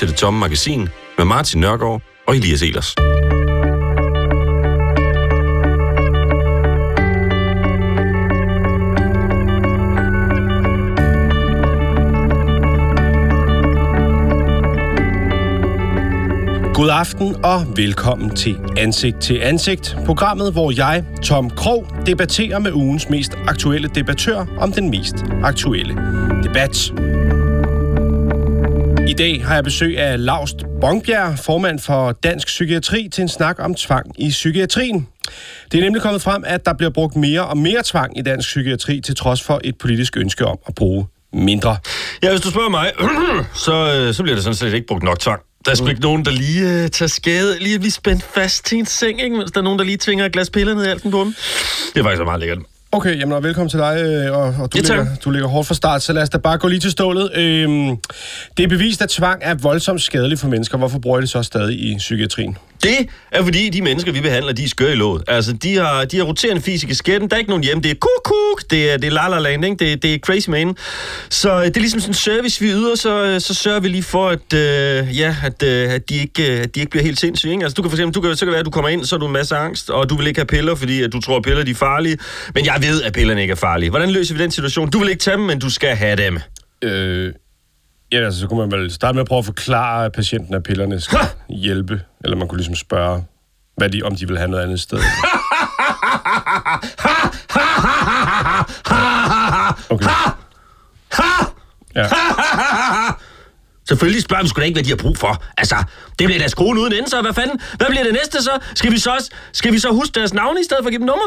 til Det Tomme Magasin med Martin Nørgaard og Elias Elers. God aften og velkommen til Ansigt til Ansigt, programmet, hvor jeg, Tom Krog, debatterer med ugens mest aktuelle debattør om den mest aktuelle debat. Dag har jeg besøg af Laust Bongbjerg, formand for Dansk Psykiatri, til en snak om tvang i psykiatrien. Det er nemlig kommet frem, at der bliver brugt mere og mere tvang i dansk psykiatri, til trods for et politisk ønske om at bruge mindre. Ja, hvis du spørger mig, så, øh, så bliver det sådan set ikke brugt nok tvang. Der er sgu ikke nogen, der lige uh, tager skade, lige at blive spændt fast til en seng, ikke? mens der er nogen, der lige tvinger et glas piller ned i halsen på dem. Det er faktisk meget lækkert. Okay, jamen og velkommen til dig, øh, og, og du, Ja, ligger, du ligger hårdt fra start, så lad os da bare gå lige til stålet. Øhm, det er bevist, at tvang er voldsomt skadelig for mennesker. Hvorfor bruger I det så stadig i psykiatrien? Det er fordi, de mennesker, vi behandler, de er skøre i låget. Altså, de har, de har roterende fysik i skætten. Der er ikke nogen hjemme. Det er kuk, kuk. Det er, det er la la land, ikke? Det, det er crazy man. Så øh, det er ligesom sådan en service, vi yder, så, øh, så sørger vi lige for, at, øh, ja, at, øh, at, de ikke, øh, at de ikke bliver helt sindssyge. Ikke? Altså, du kan for eksempel, du kan, så kan det være, at du kommer ind, så har du en masse angst, og du vil ikke have piller, fordi at du tror, at piller de er farlige. Men jeg ved, at pillerne ikke er farlige. Hvordan løser vi den situation? Du vil ikke tage dem, men du skal have dem. Øh, ja, altså, så kunne man vel starte med at prøve at forklare patienten, at pillerne skal hjælpe. Eller man kunne ligesom spørge, hvad de, om de vil have noget andet sted. Okay. Ja. Selvfølgelig spørger vi sgu da ikke, hvad de har brug for. Altså, det bliver da skruen uden ende, så hvad fanden? Hvad bliver det næste så? Skal vi så, også, skal vi så huske deres navne i stedet for at give dem nummer?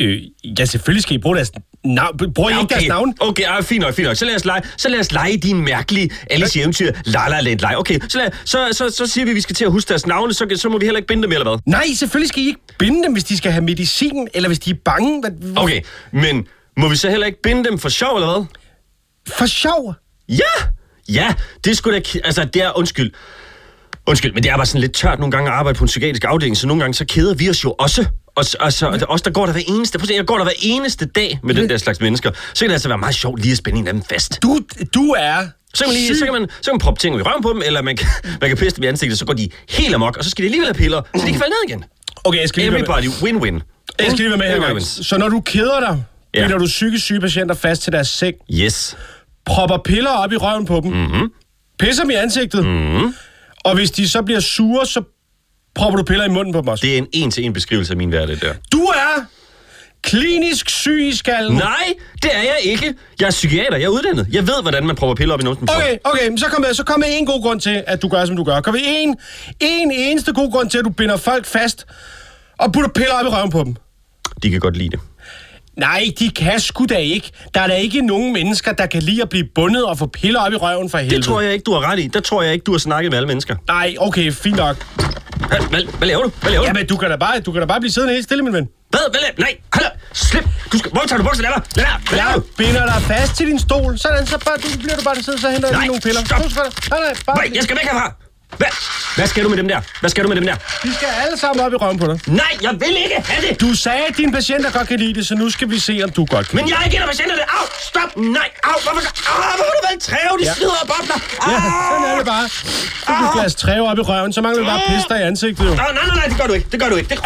Øh, ja, selvfølgelig skal I bruge deres navn. Bruger I ikke deres navn? Okay, ah, fint nok, fint nok. Så lad os lege, så lad os lege din mærkelige Alice eventyr. La la land lege. Okay, så, lad, så, så, så, siger vi, at vi skal til at huske deres navne, så, så må vi heller ikke binde dem, eller hvad? Nej, selvfølgelig skal I ikke binde dem, hvis de skal have medicin, eller hvis de er bange. Hvad, hvor- Okay, men må vi så heller ikke binde dem for sjov, eller hvad? For sjov. Ja! Ja, det skulle da... Altså, det er... Undskyld. Undskyld, men det er bare sådan lidt tørt nogle gange at arbejde på en psykiatrisk afdeling, så nogle gange så keder vi os jo også. Og, og så, os, der går der hver eneste... Jeg går der hver eneste dag med den der slags mennesker. Så kan det altså være meget sjovt lige at spænde en af dem fast. Du, du er Så kan, man lige, så, kan man, så kan man proppe ting i røven på dem, eller man kan, man kan pisse dem i ansigtet, så går de helt amok, og så skal de alligevel have piller, så de kan falde ned igen. Okay, jeg skal lige Everybody win-win. jeg skal lige være med her. Så når du keder dig, Ja. binder du psykisk syge patienter fast til deres seng. Yes. propper piller op i røven på dem, mm-hmm. pisser dem i ansigtet, mm-hmm. og hvis de så bliver sure, så propper du piller i munden på også. Det er en en-til-en beskrivelse af min hverdag der. Du er klinisk syg i skallen. Nej, det er jeg ikke. Jeg er psykiater, jeg er uddannet. Jeg ved, hvordan man propper piller op i nogen. Okay, okay, men så kom med, så kom med en god grund til, at du gør, som du gør. Kom med en, en eneste god grund til, at du binder folk fast og putter piller op i røven på dem. De kan godt lide det. Nej, de kan sgu da ikke. Der er da ikke nogen mennesker, der kan lide at blive bundet og få piller op i røven for helvede. Det tror jeg ikke, du har ret i. Der tror jeg ikke, du har snakket med alle mennesker. Nej, okay, fint nok. Hvad, hvad, hvad laver du? Hvad laver du? Jamen, du kan da bare, du kan da bare blive siddende helt stille, min ven. Hvad? Hvad laver Nej, hold da. Slip. Du skal... Hvor tager du bukser? Lad være. Lad være. Hvad laver du? binder dig fast til din stol. Sådan, så bare, du bliver du bare der sidder, så henter jeg Nej, lige nogle piller. stop. Nu skal du- Nej, nej, bare... Nej, jeg skal væk herfra. Hvad? Hvad skal du med dem der? Hvad skal du med dem der? De skal alle sammen op i røven på dig. Nej, jeg vil ikke have det. Du sagde, at dine patienter godt kan lide det, så nu skal vi se, om du godt kan Men jeg er ikke en af patienterne. Au, stop. Nej, au. Hvorfor, au, hvorfor du valgt træve? De Ja. slider og bobler. Au. Ja, sådan er det bare. Du glas træve op i røven, så mangler du bare pisse dig i ansigtet jo. Nej, nej, nej, det gør du ikke. Det gør du ikke. Det...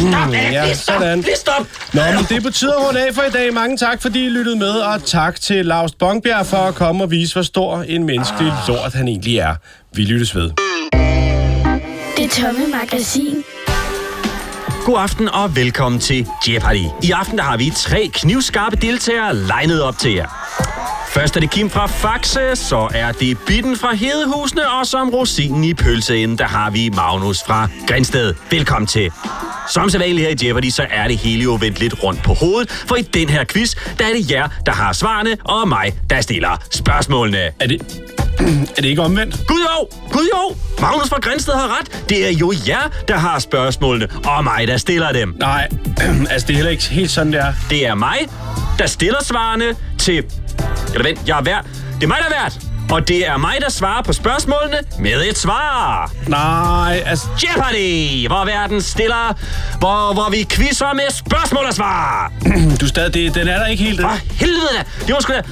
Stop! Ja, Please stop! sådan. Please stop! Nå, men det er at runde af for i dag. Mange tak, fordi I lyttede med, og tak til Lars Bongbjerg for at komme og vise, hvor stor en menneskelig lort han egentlig er. Vi lyttes ved. Det tomme magasin. God aften og velkommen til Jeopardy. I aften der har vi tre knivskarpe deltagere legnet op til jer. Først er det Kim fra Faxe, så er det Bitten fra Hedehusene, og som rosinen i pølseenden, der har vi Magnus fra Grænsted. Velkommen til. Som sædvanligt her i Jeopardy, så er det hele jo vendt lidt rundt på hovedet, for i den her quiz, der er det jer, der har svarene, og mig, der stiller spørgsmålene. Er det, er det ikke omvendt? Gud jo! Gud jo! Magnus fra Grænsted har ret. Det er jo jer, der har spørgsmålene, og mig, der stiller dem. Nej, altså det er heller ikke helt sådan, det er. Det er mig, der stiller svarene til... Eller vent, jeg er værd. Det er mig, der er vært. Og det er mig, der svarer på spørgsmålene med et svar. Nej, altså... Jeopardy, hvor verden stiller, hvor, hvor vi quizzer med spørgsmål og svar. Du stadig, det, den er der ikke helt. For helvede da. Det var sgu da...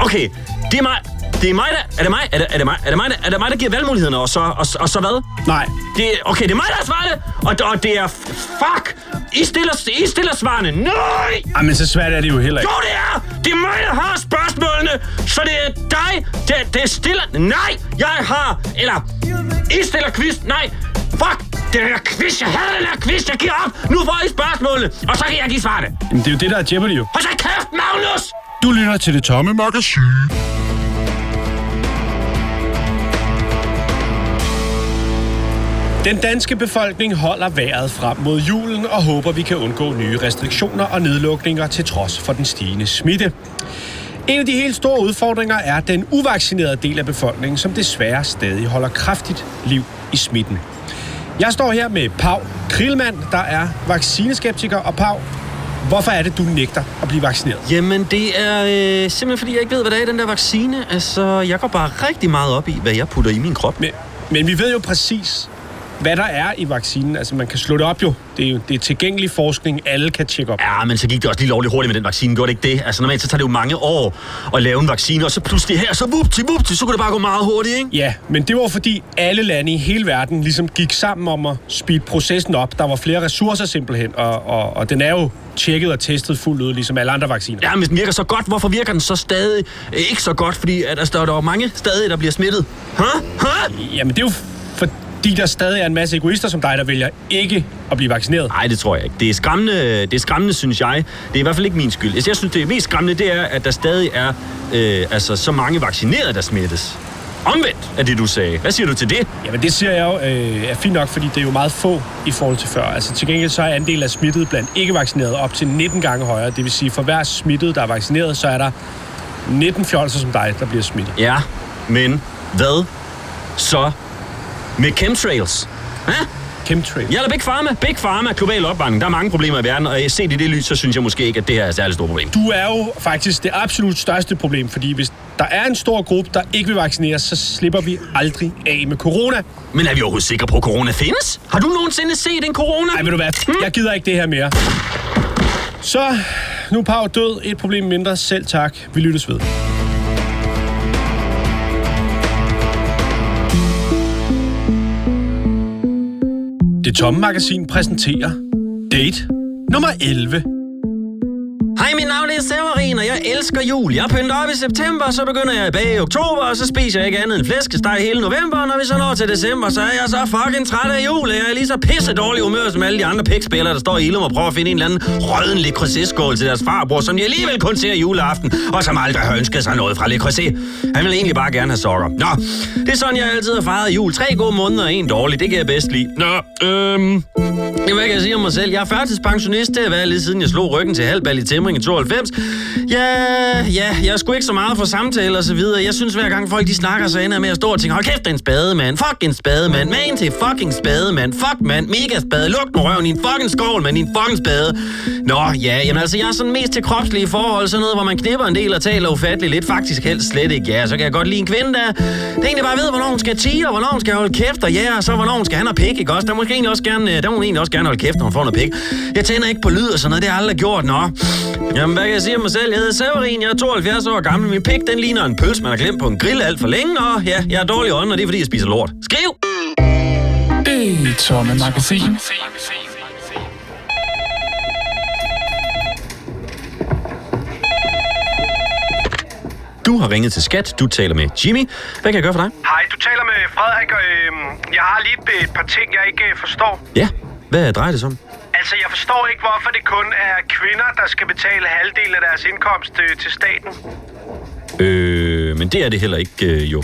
Okay, det er mig... det er mig, der... Er det mig? Er det, er det mig? Er det mig, der, er det mig, der giver valgmulighederne, og så, og, og så hvad? Nej. Det, okay, det er mig, der har svaret det, og, og det er... Fuck! I stiller, I stiller svarene. Nej! Ej, men så svært er det jo heller ikke. Jo, det er! Det er mig, der har spørgsmålene, så det er dig, der, der stiller... Nej, jeg har... Eller... I stiller quiz. Nej, fuck! Den her quiz, jeg hader den her quiz, jeg giver op! Nu får I spørgsmålene, og så kan jeg give svarene. Jamen, det er jo det, der er Jeopardy jo. Og så kæft, Magnus! Du lytter til det tomme magasin. Den danske befolkning holder vejret frem mod julen og håber, vi kan undgå nye restriktioner og nedlukninger til trods for den stigende smitte. En af de helt store udfordringer er den uvaccinerede del af befolkningen, som desværre stadig holder kraftigt liv i smitten. Jeg står her med Pau Krillmann, der er vaccineskeptiker. Og Pau, hvorfor er det, du nægter at blive vaccineret? Jamen, det er øh, simpelthen fordi, jeg ikke ved, hvad der er i den der vaccine. Altså, jeg går bare rigtig meget op i, hvad jeg putter i min krop. Men, men vi ved jo præcis, hvad der er i vaccinen. Altså, man kan slå det op jo. Det er jo det er tilgængelig forskning, alle kan tjekke op. Ja, men så gik det også lige lovligt hurtigt med den vaccine, gjorde det ikke det? Altså normalt så tager det jo mange år at lave en vaccine, og så pludselig her, så vupti, vupti, så kunne det bare gå meget hurtigt, ikke? Ja, men det var fordi alle lande i hele verden ligesom gik sammen om at speede processen op. Der var flere ressourcer simpelthen, og, og, og den er jo tjekket og testet fuldt ud, ligesom alle andre vacciner. Ja, men hvis den virker så godt, hvorfor virker den så stadig ikke så godt? Fordi at, altså, der er jo mange stadig, der bliver smittet. Hæ? Hæ? Jamen, det er jo fordi, der stadig er en masse egoister som dig, der vælger ikke at blive vaccineret. Nej, det tror jeg ikke. Det er skræmmende, det er skræmmende synes jeg. Det er i hvert fald ikke min skyld. Jeg synes, det mest skræmmende, det er, at der stadig er øh, altså, så mange vaccinerede, der smittes. Omvendt af det, du sagde. Hvad siger du til det? Jamen, det siger jeg jo øh, er fint nok, fordi det er jo meget få i forhold til før. Altså, til gengæld så er andel af smittet blandt ikke-vaccinerede op til 19 gange højere. Det vil sige, for hver smittet, der er vaccineret, så er der 19 fjolser som dig, der bliver smittet. Ja, men hvad så med chemtrails? Hæ? Chemtrails? Ja, eller Big Pharma. Big Pharma, global opvarmning. Der er mange problemer i verden, og set i det lys, så synes jeg måske ikke, at det her er et særligt stort problem. Du er jo faktisk det absolut største problem, fordi hvis der er en stor gruppe, der ikke vil vaccineres, så slipper vi aldrig af med corona. Men er vi overhovedet sikre på, at corona findes? Har du nogensinde set en corona? Nej, ved du hvad? Hmm? Jeg gider ikke det her mere. Så, nu er Pau død. Et problem mindre. Selv tak. Vi lyttes ved. Det tomme magasin præsenterer Date nummer 11. Hej, er Severin, og jeg elsker jul. Jeg pynter op i september, så begynder jeg bag i oktober, og så spiser jeg ikke andet end flæskesteg hele november. Når vi så når til december, så er jeg så fucking træt af jul. Jeg er lige så pisse dårlig humør som alle de andre pikspillere, der står i Ilum og prøver at finde en eller anden røden Le Creuset-skål til deres farbror, som de alligevel kun ser juleaften, og som aldrig har ønsket sig noget fra Le Creuset. Han vil egentlig bare gerne have sokker. Nå, det er sådan, jeg altid har fejret jul. Tre gode måneder og en dårlig, det kan jeg bedst lide. Nå, øhm... Hvad kan jeg sige om mig selv? Jeg er førtidspensionist det har været lige siden jeg slog ryggen til halvbal i Tæmring i 92. Ja, ja, jeg er sgu ikke så meget for samtaler og så videre. Jeg synes hver gang folk de snakker, så ender jeg med at stå og tænke, hold kæft, det er en spade, mand. Fuck en spade, mand. Man til fucking spade, mand. Fuck, mand. Mega spade. Luk nu røven i en fucking skål, mand. I en fucking spade. Nå, ja, jamen altså, jeg er sådan mest til kropslige forhold. Sådan noget, hvor man knipper en del og taler ufatteligt lidt. Faktisk helst slet ikke, ja. Så kan jeg godt lide en kvinde, der, der egentlig bare ved, hvornår hun skal tige, og hvornår hun skal holde kæft, og ja, og så hvornår hun skal have noget pik, ikke også? Der måske egentlig også gerne, øh, der må hun egentlig også gerne holde kæft, når hun får noget pik. Jeg tænder ikke på lyd og sådan noget, det har jeg aldrig gjort, nå. Jamen, hvad kan jeg sige om mig selv? Jeg hedder Severin, jeg er 72 år gammel. Min pik, den ligner en pøls, man har glemt på en grill alt for længe, og ja, jeg er dårlig ånd, og det er fordi, jeg spiser lort. Skriv! Det tomme magasin. Du har ringet til Skat. Du taler med Jimmy. Hvad kan jeg gøre for dig? Hej, du taler med Frederik, og øhm, jeg har lige et, et par ting, jeg ikke øh, forstår. Ja, hvad drejer det sig om? Altså, jeg forstår ikke, hvorfor det kun er kvinder, der skal betale halvdelen af deres indkomst øh, til staten. Øh, men det er det heller ikke, øh, jo.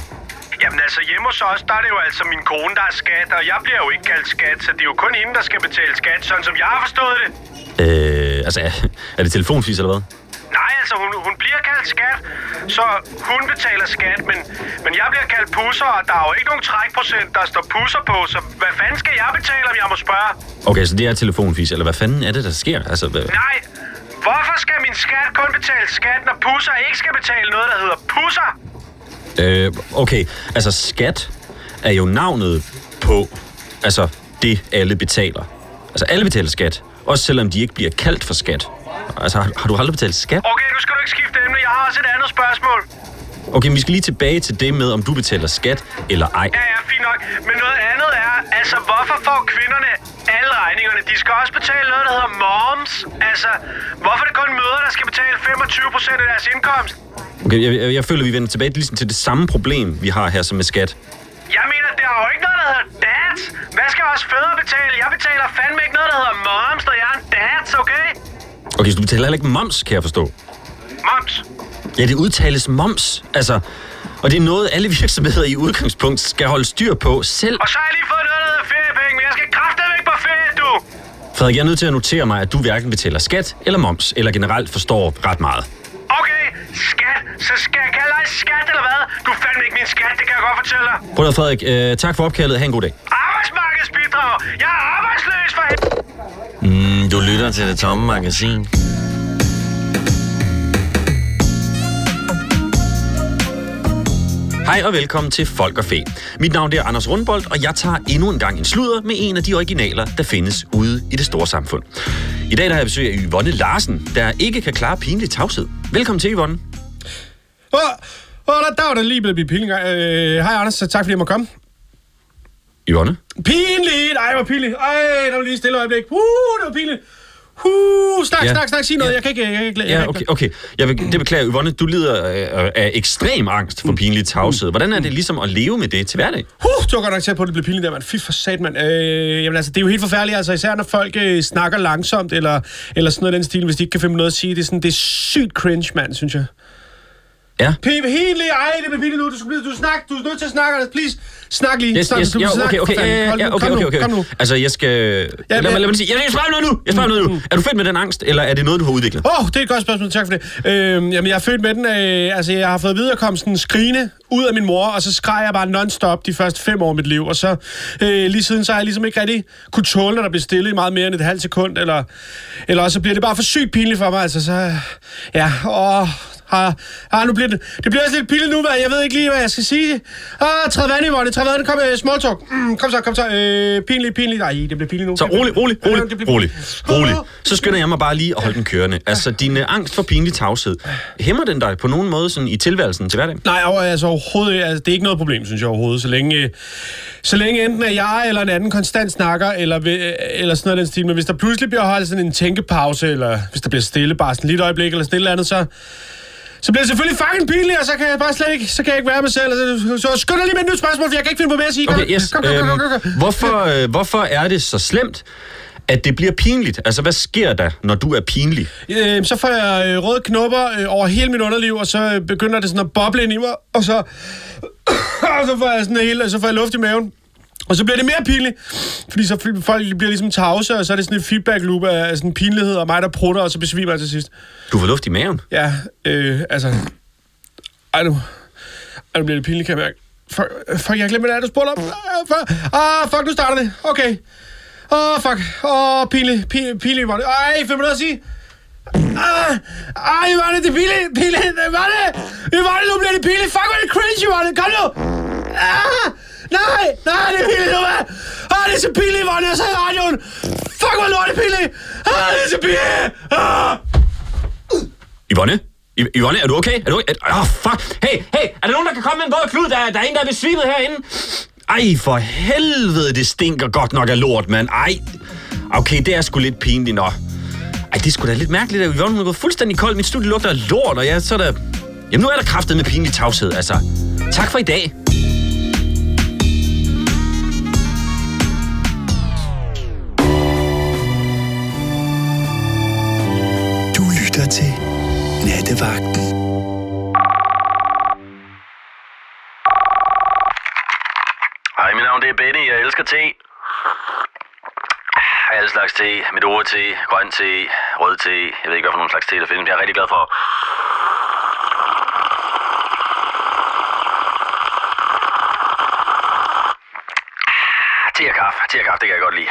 Jamen altså, hjemme hos os, der er det jo altså min kone, der er skat, og jeg bliver jo ikke kaldt skat, så det er jo kun hende, der skal betale skat, sådan som jeg har forstået det. Øh, altså, er, er det telefonfis eller hvad? Altså, hun, hun bliver kaldt skat, så hun betaler skat, men, men jeg bliver kaldt pusser, og der er jo ikke nogen trækprocent, der står pusser på, så hvad fanden skal jeg betale, om jeg må spørge? Okay, så det er telefonfis, eller hvad fanden er det, der sker? Altså, hvad... Nej, hvorfor skal min skat kun betale skat, når pusser ikke skal betale noget, der hedder pusser? Øh, okay, altså skat er jo navnet på, altså det alle betaler. Altså alle betaler skat, også selvom de ikke bliver kaldt for skat. Altså har, har du aldrig betalt skat? Okay, nu skal du ikke skifte emne, jeg har også et andet spørgsmål. Okay, men vi skal lige tilbage til det med, om du betaler skat eller ej. Ja, ja, fint nok. Men noget andet er, altså, hvorfor får kvinderne alle regningerne? De skal også betale noget, der hedder moms. Altså, hvorfor er det kun møder, der skal betale 25 procent af deres indkomst? Okay, jeg, jeg, jeg føler, vi vender tilbage ligesom til det samme problem, vi har her som med skat. Jeg mener, der er jo ikke noget, der hedder dads. Hvad skal også fædre betale? Jeg betaler fandme ikke noget, der hedder moms, når jeg er en dads, okay? Okay, så du betaler heller ikke moms, kan jeg forstå. Moms. Ja, det udtales moms. Altså, og det er noget, alle virksomheder i udgangspunkt skal holde styr på selv. Og så har jeg lige fået noget, der hedder feriepenge, men jeg skal kraftedeme ikke på ferie, du! Frederik, jeg er nødt til at notere mig, at du hverken betaler skat eller moms, eller generelt forstår ret meget. Okay, skat. Så skal jeg kalde dig skat, eller hvad? Du er fandme ikke min skat, det kan jeg godt fortælle dig. Prøv at Frederik, øh, tak for opkaldet. Ha' en god dag. Arbejdsmarkedsbidrag. Jeg er arbejdsløs for helvede. Mm, du lytter til det tomme magasin. Hej og velkommen til Folk og Fæ. Mit navn er Anders Rundbold, og jeg tager endnu en gang en sludder med en af de originaler, der findes ude i det store samfund. I dag der har jeg besøg af Yvonne Larsen, der ikke kan klare pinlig tavshed. Velkommen til, Yvonne. Åh, åh, der, der var der lige blevet pinlig. Øh, hej Anders, tak fordi jeg må komme. Yvonne? Pinligt! Ej, hvor pinligt. Ej, der var lige et stille øjeblik. Uh, det var pinligt. Uh, snak, Ja. snak, snak, sig noget. Ja. Jeg kan ikke... Jeg kan ikke, jeg Ja, okay, okay. Jeg vil, det beklager, Yvonne. Du lider øh, af ekstrem angst for pinlig tavshed. Hvordan er det ligesom at leve med det til hverdag? Uh, det var godt nok til på, at det blev pinligt der, mand. Fy for sat, mand. Øh, jamen altså, det er jo helt forfærdeligt, altså især når folk øh, snakker langsomt, eller, eller sådan noget den stil, hvis de ikke kan finde noget at sige. Det er, sådan, det er sygt cringe, mand, synes jeg. Ja. Pibe, helt lige. Ej, det bliver pinligt nu. Du, skal, blive- du, snak, du er nødt til at snakke. Please. Snak lige. Yes, Snak, yes, du ja, okay, okay, ja, okay, okay, okay. Kom nu. Altså, jeg skal... Ja, lad, mig, lad mig sige, jeg skal spørge om noget nu. Jeg spørger om noget nu. Er du født med den angst, eller er det noget, du har udviklet? Åh, oh, det er et godt spørgsmål. Tak for det. Øh, jamen, jeg er født med den. Øh, altså, jeg har fået viderekomsten skrigende ud af min mor, og så skreg jeg bare non-stop de første fem år af mit liv. Og så øh, lige siden, så har jeg ligesom ikke rigtig kunne tåle, når der bliver stille i meget mere end et halvt sekund. Eller, eller så bliver det bare for sygt pinligt for mig. Altså, så... Ja, åh... Har, har, nu bliver det, det bliver også lidt pinligt nu, hvad? jeg ved ikke lige, hvad jeg skal sige. Ah, træd vand i Yvonne, træd vand, kom, uh, small talk. Mm, kom så, kom så. Øh, pinligt, pinligt. Nej, det bliver pinligt nu. Så rolig, rolig, Ja, rolig, det bliver- rolig, rolig. Så skynder jeg mig bare lige at holde den kørende. Altså, din øh, angst for pinlig tavshed, hæmmer den dig på nogen måde sådan i tilværelsen til hverdag? Nej, altså overhovedet altså, det er ikke noget problem, synes jeg overhovedet, så længe, øh, så længe enten er jeg eller en anden konstant snakker, eller, ved- eller sådan noget den stil, men hvis der pludselig bliver holdt sådan en tænkepause, eller hvis der bliver stille bare sådan lidt øjeblik, eller sådan et eller andet, så, så bliver det selvfølgelig fucking pinligt, og så kan jeg bare slet ikke, så kan jeg ikke være mig selv. Så, så skynd dig lige med et nyt spørgsmål, for jeg kan ikke finde på mere at sige. Kom, Okay, yes. kom, kom, kom, kom, kom, Øhm, kom. hvorfor, øh, hvorfor er det så slemt, at det bliver pinligt? Altså, hvad sker der, når du er pinlig? Øh, så får jeg øh, røde knopper øh, over hele mit underliv, og så øh, begynder det sådan at boble ind i mig, og så, og så får jeg sådan hele, så får jeg luft i maven. Og så bliver det mere pinligt, fordi så folk bliver ligesom tavse, og så er det sådan en feedback loop af, sådan pinlighed, og mig, der prutter, og så besvimer jeg til sidst. Du får luft i maven. Ja, øh, altså... Ej nu... Ej, nu bliver det pinligt, kan jeg mærke. Fuck, fuck jeg glemte, hvad det er, du spurgte om. Ah, fuck, ah, fuck, nu starter det. Okay. Åh, oh, fuck. Åh, oh, pinligt. Pinligt, pinligt, Yvonne. Ej, find mig noget at sige. Ah, ej, Yvonne, det er pinligt. Pinligt, Yvonne. Yvonne, nu bliver det pinligt. Fuck, er det cringe, Yvonne. Kom nu. Ah, nej, nej, det er pinligt nu, hvad? Ah, det er så pinligt, hvor Jeg sagde i radioen. Fuck, hvor lort det er pinligt. Ah, det er så pinligt. Ah. Yvonne? I- Yvonne, er du okay? Er du okay? Åh, oh, fuck. Hey, hey, er der nogen, der kan komme med en våd klud? Der, er- der er en, der er besvimet herinde. Ej, for helvede, det stinker godt nok af lort, mand. Ej, okay, det er sgu lidt pinligt, nå. Ej, det er sgu da lidt mærkeligt, at Yvonne hun er gået fuldstændig kold. Mit studie lugter af lort, og jeg så er der... Jamen, nu er der kraftet med pinlig tavshed, altså. Tak for i dag. Nattevagten. Hej, mit navn det er Benny. Jeg elsker te. Alle slags te. Mit ord te, grøn te, rød te. Jeg ved ikke, hvad for nogle slags te der findes, jeg er rigtig glad for. Ah, te og kaffe. Te og kaffe, det kan jeg godt lide.